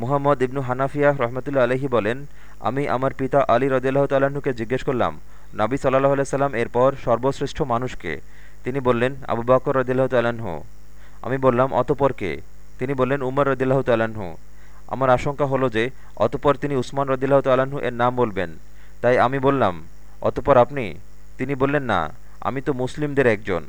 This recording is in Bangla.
মুহাম্মদ ইবনু হানাফিয়া রহমতুল্লা আলহি বলেন, আমি আমার পিতা আলী রদিল্লাহ তাল্লাহ্নকে জিজ্ঞেস করলাম, নাবি সাল্লাহ আলাইসাল্লাম এরপর সর্বশ্রেষ্ঠ মানুষকে? তিনি বললেন, আবু বাকর রদিল্লাহ তাল্লাহ আমি বললাম অতপরকে তিনি বললেন, উমর রদিল্লাহ তাল্লাহ আমার আশঙ্কা হলো যে, অতপর তিনি উসমান রদিল্লাহ তাল্লাহ এর নাম বলবেন। তাই আমি বললাম, অতপর আপনি? তিনি বললেন, না, আমি তো মুসলিমদের একজন।